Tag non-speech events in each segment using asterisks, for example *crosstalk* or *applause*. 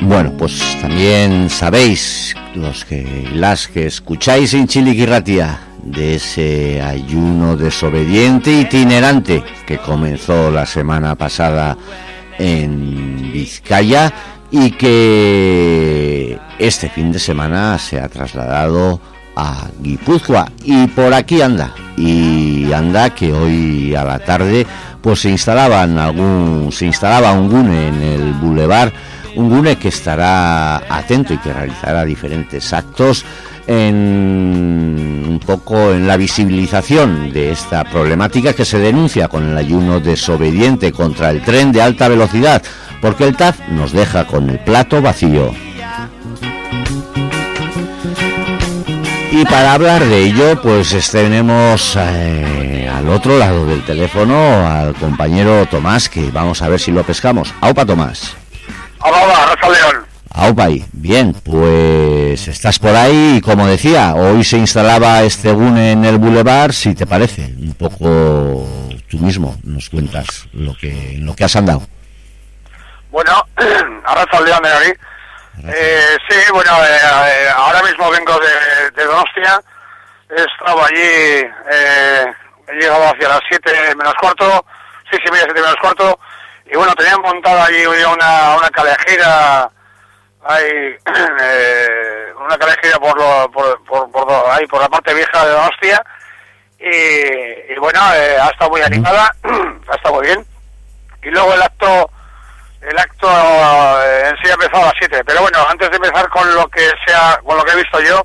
Bueno, pues también sabéis, los que las que escucháis en Chiliquirratia, de ese ayuno desobediente itinerante que comenzó la semana pasada en Vizcaya y que este fin de semana se ha trasladado a Guipúzcoa. Y por aquí anda y anda que hoy a la tarde pues se instalaban algún se instalaba un gune en el bulevar un gune que estará atento y que realizará diferentes actos en un poco en la visibilización de esta problemática que se denuncia con el ayuno desobediente contra el tren de alta velocidad, porque el TAF nos deja con el plato vacío. Y para hablar de ello, pues tenemos eh, al otro lado del teléfono al compañero Tomás, que vamos a ver si lo pescamos. Aupa Tomás. León. Aupay, bien, pues estás por ahí y como decía, hoy se instalaba este GUNE en el Boulevard, si te parece, un poco tú mismo nos cuentas lo que, lo que has andado. Bueno, *clears throat* ahora León de aquí. Eh, sí, bueno, eh, eh, ahora mismo vengo de, de, Donostia, he estado allí, eh, he llegado hacia las 7 menos cuarto, sí, sí, media 7 menos cuarto, y bueno, tenían montado allí una, una calejera hay *clears throat* eh, una calejera por, lo, por, por, por, ahí, por la parte vieja de Donostia. Y, y bueno, eh, ha estado muy animada, *clears throat* ha estado muy bien. Y luego el acto el acto eh, en sí ha empezado a las 7, pero bueno, antes de empezar con lo que sea, con lo que he visto yo,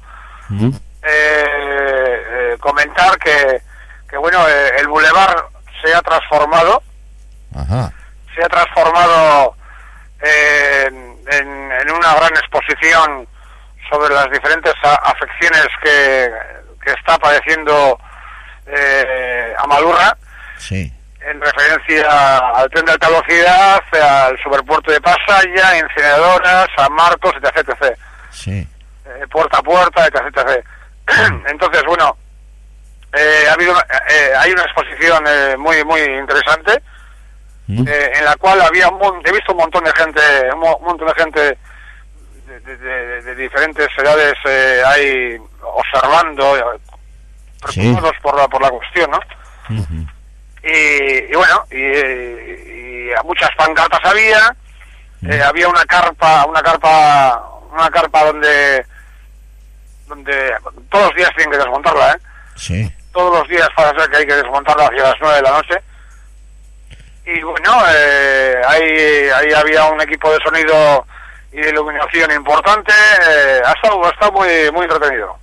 eh, comentar que, que bueno, el bulevar se ha transformado, se ha transformado en en, una gran exposición sobre las diferentes afecciones que, que está padeciendo eh, Amalurra. En referencia al tren de alta velocidad, al superpuerto de Pasaya, incineradoras, San Marcos, etc. etc. Sí. Eh, puerta a puerta, etc. etc. *clears throat* Entonces, bueno, eh, ha habido, eh, hay una exposición muy, muy interesante eh, en la cual había un, he visto un montón de gente, un, montón de gente de, diferentes edades eh, ahí observando, eh, preocupados por la por la cuestión, ¿no? y, bueno, y, muchas pancartas había, había una carpa, una carpa, una carpa donde donde todos los días tienen que desmontarla, ¿eh? Sí. Todos los días para ser que hay que desmontarla hacia las nueve de la noche y bueno, eh, ahí, ahí había un equipo de sonido y de iluminación importante, eh, ha, estado, ha estado muy, muy entretenido.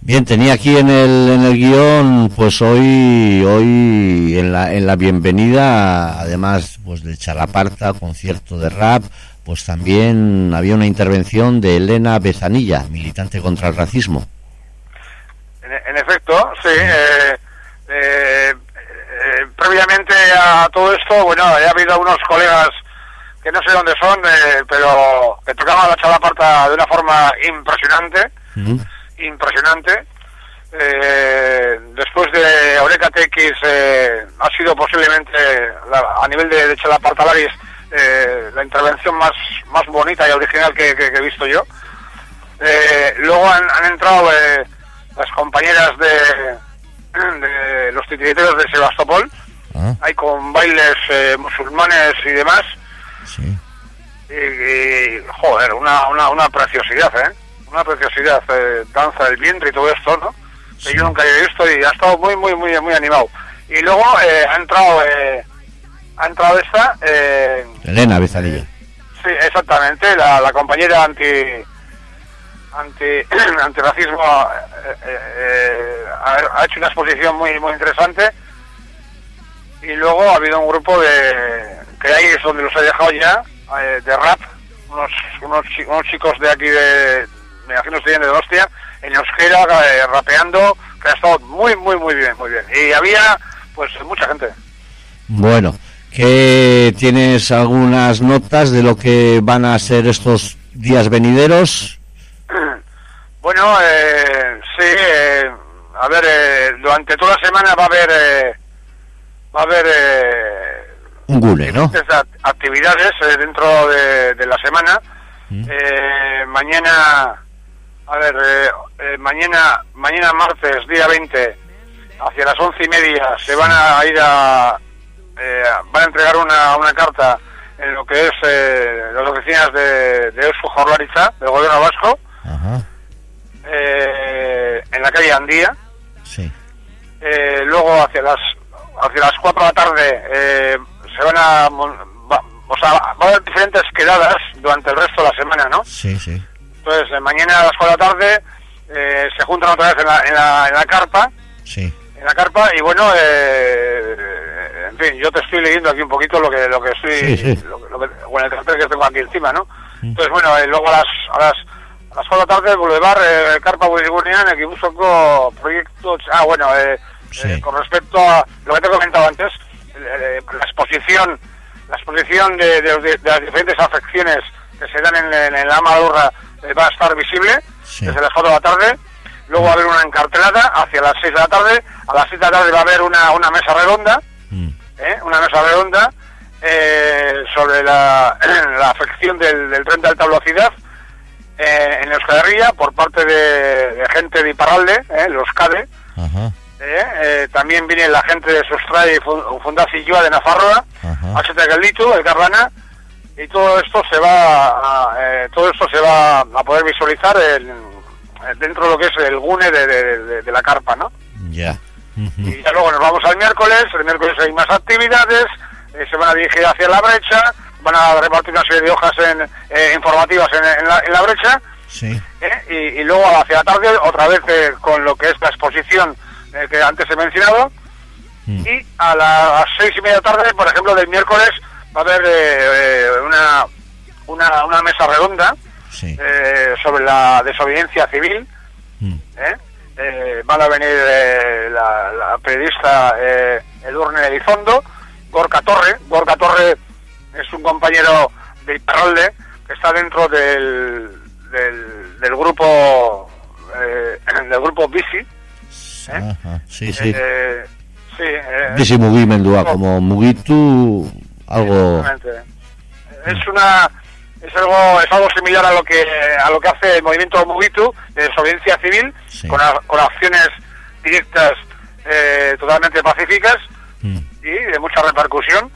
Bien, tenía aquí en el, en el guion, pues hoy, hoy en la, en la bienvenida, además pues de Chalaparta, concierto de rap, pues también había una intervención de Elena Bezanilla, militante contra el racismo. En, efecto, sí. Eh eh, previamente a todo esto, bueno, ha habido unos colegas que no sé dónde son, eh, pero que tocaban la chalaparta de una forma impresionante, impresionante. Eh, después de Eureka TX ha sido posiblemente a nivel de, de chalaparta la intervención más, más bonita y original que, he visto yo. luego han, han entrado las compañeras de de los titiriteros de Sebastopol. Ah. Hay con bailes eh, musulmanes y demás. Sí. Y, joder, una, una, una preciosidad, ¿eh? Una preciosidad, eh, danza del vientre y todo esto, ¿no? Que yo nunca había visto y ha estado muy, muy, muy, muy animado. Y luego eh, ha entrado, eh, ha entrado esta... Eh, Elena Bezalilla. sí, exactamente, la, la compañera anti anti *clears throat* antirracismo eh ha, hecho una exposición muy muy interesante y luego ha habido un grupo de que ahí es donde los he dejado ya eh, de rap. Unos, unos, unos chicos de aquí de me imagino que de hostia en euskera rapeando que ha estado muy muy muy bien muy bien. Y había pues mucha gente. Bueno que tienes algunas notas de lo que van a ser estos días venideros *clears throat* bueno, eh, sí, eh, a ver, eh, durante toda la semana va a haber, eh, va a haber un gule, ¿no? actividades dentro de, la semana. Eh, mañana, a ver, eh, eh, mañana, mañana martes, día 20, hacia las once y media, se van a ir a, eh, van a entregar una, una carta en lo que es eh, las oficinas de, de Eusko Jaurlaritza, del gobierno vasco, Ajá. eh, en la calle Andía. Sí. Eh, luego hacia las hacia las 4 de la tarde eh, se van a va- o sea va a haber diferentes quedadas durante el resto de la semana no Sí, sí. entonces eh, mañana a las 4 de la tarde eh, se juntan otra vez en la, en la, en la carpa Sí. en la carpa y bueno eh, en fin yo te estoy leyendo aquí un poquito lo que lo que estoy Sí, sí. Lo, lo que bueno el cartel que tengo aquí encima no entonces bueno eh, luego a las a las a las 4 de la tarde Boulevard eh, Carpa Burgunian aquí busco proyectos ah bueno eh, Sí. eh, con respecto a lo que te he comentado antes eh, la exposición la exposición de, las diferentes afecciones que se dan en, en, en la Amadurra eh, va a estar visible Sí. desde las 4 de la tarde luego va a haber una encartelada hacia las 6 de la tarde a las 6 de la tarde va a haber una, una mesa redonda Mm. ¿eh? una mesa redonda eh, sobre la, *clears throat* la afección del, del tren de alta velocidad eh, en Euskal Herria por parte de, de gente de Iparralde, eh, los CADE. Ajá. Eh, eh, también viene la gente de Sustray Fundazioa de Nafarroa, Ajá. HT Gelditu, el Carlana, y todo esto se va a, eh, todo esto se va a poder visualizar en- dentro de lo que es el gune de, de- de- de la carpa, ¿no? Ya. Y ya luego nos vamos al miércoles, el miércoles hay más actividades, eh, se van a dirigir hacia la brecha, van a repartir una serie de hojas en, eh, informativas en, en la, en la brecha, Sí. y, y luego hacia la tarde otra vez con lo que es la exposición eh, que antes he mencionado, Mm. y a las seis y media de la tarde, por ejemplo, del miércoles, va a haber eh, eh, una, una, una mesa redonda Sí. eh, sobre la desobediencia civil, Mm. van a venir eh, la, la periodista Edurne Elizondo, Gorka Torre. Gorka Torre es un compañero de Iparralde que está dentro del, del, del grupo eh, *clears throat* del grupo Bici. ¿Eh? Sí, sí. Eh, sí, eh, Bizi mugimendua, como mugitu algo... Es una es algo es algo similar a lo que a lo que hace el movimiento Mugitu de desobediencia civil Sí. con, a- con acciones directas eh, totalmente pacíficas Mm. y de mucha repercusión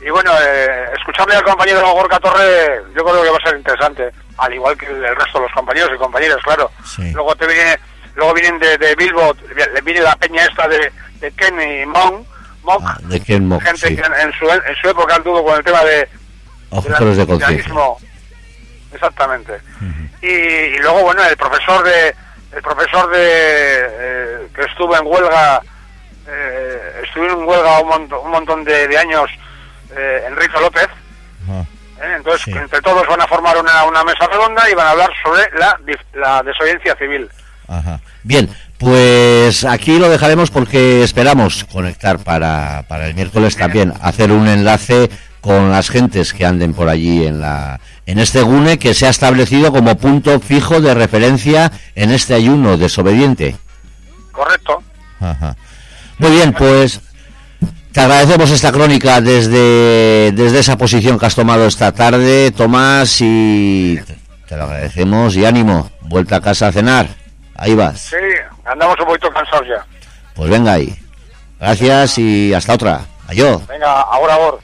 y bueno eh, escucharle al compañero Gorka Torre yo creo que va a ser interesante al igual que el resto de los compañeros y compañeras claro Sí. luego te viene luego vienen de, de Bilbo viene la peña esta de, de Ken y Monk Monk Ah, de Ken Mock, gente sí. que en, en su, en su época anduvo con el tema de, Objetores de conciencia. Exactamente. Y, y luego, bueno, el profesor de el profesor de eh, que estuvo en huelga, eh, estuvo en huelga un, montón, un montón de, de años, eh, Enrique López. ¿eh? Entonces, Sí. entre todos van a formar una, una mesa redonda y van a hablar sobre la, la desobediencia civil. Ajá. Bien, pues aquí lo dejaremos porque esperamos conectar para, para el miércoles también, hacer un enlace con las gentes que anden por allí en la en este GUNE que se ha establecido como punto fijo de referencia en este ayuno desobediente. Correcto. Ajá. Muy bien, pues te agradecemos esta crónica desde, desde esa posición que has tomado esta tarde, Tomás, y te- te lo agradecemos y ánimo, vuelta a casa a cenar. Ahí vas. Sí, Andamos un poquito cansados ya. Pues venga ahí. Gracias y hasta otra. Adiós. Venga, ahora, ahora.